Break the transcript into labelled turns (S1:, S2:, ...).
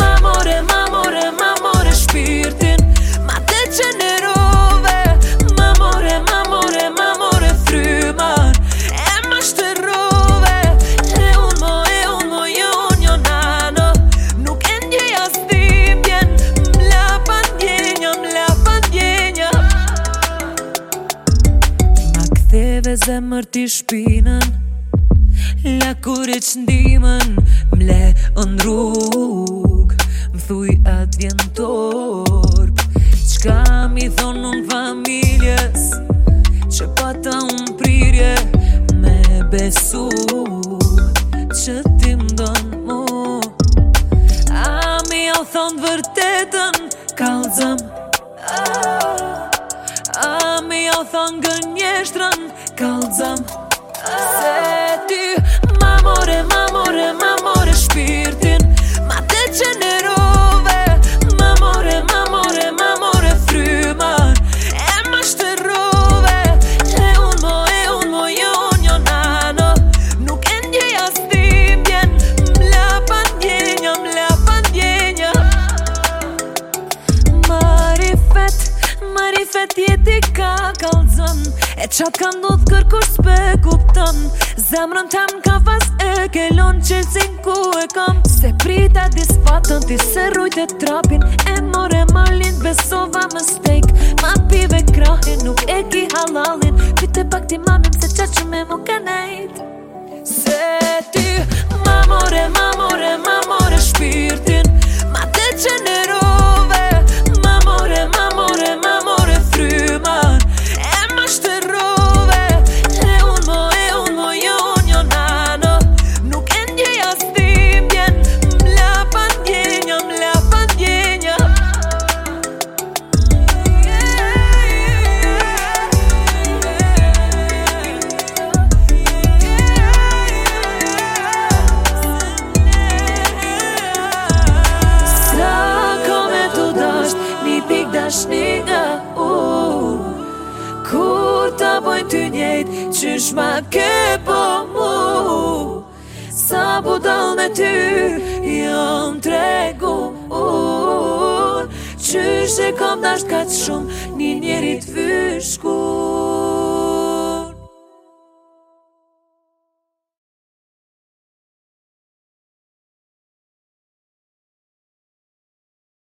S1: Ma more, ma more, ma more shpirtin Ma te qene rove Ma more, ma more, ma more fryman E më E unë mo, e unë mo, e unë njo jo, nano Nuk e një jashtim pjen Mla pandjenja, mla pandjenja Ma ktheve zemër ti shpinën La kore qëndimën Mle ndru mi thonë unë familjes Që pata unë prirje Me besu Që ti më donë mu A mi o thonë vërtetën Kalëzëm A mi o thonë gënjeshtërën Kalëzëm Se Një fet jeti ka kalzën E qat ka ndodh kërkur s'pe kuptën Zemrën tem ka vas e kelon qelsin ku e kam Se prita disfatën ti se rujt trapin E more malin besova më stejk Ma pive krahin nuk e ki halalin Pite pak ti mamim se qa që me më kërkur tash një nga u Kur të bojnë ty njët, qysh ma ke po mu Sa budal me ty, jam tregu Qysh e kam dasht ka të shumë, një njerit vyshku